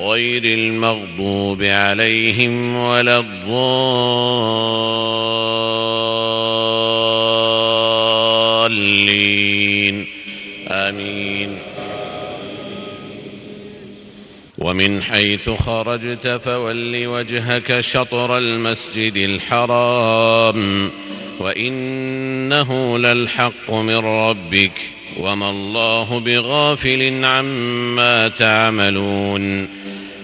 غير المغضوب عليهم ولا الضالين. آمين. ومن حيث خرجت فول وجهك شطر المسجد الحرام وإنه للحق من ربك وما الله بغافل عما تعملون.